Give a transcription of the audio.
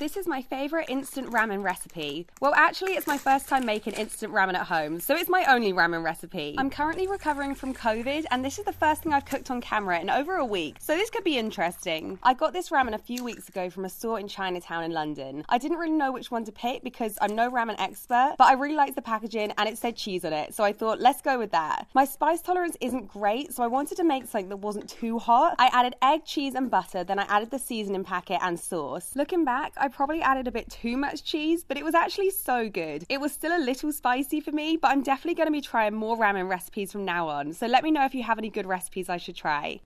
This is my favorite instant ramen recipe. Well, actually, it's my first time making instant ramen at home, so it's my only ramen recipe. I'm currently recovering from COVID, and this is the first thing I've cooked on camera in over a week, so this could be interesting. I got this ramen a few weeks ago from a store in Chinatown in London. I didn't really know which one to pick because I'm no ramen expert, but I really liked the packaging and it said cheese on it, so I thought, let's go with that. My spice tolerance isn't great, so I wanted to make something that wasn't too hot. I added egg, cheese, and butter, then I added the seasoning packet and sauce. Looking back, I probably added a bit too much cheese, but it was actually so good. It was still a little spicy for me, but I'm definitely going to be trying more ramen recipes from now on. So let me know if you have any good recipes I should try.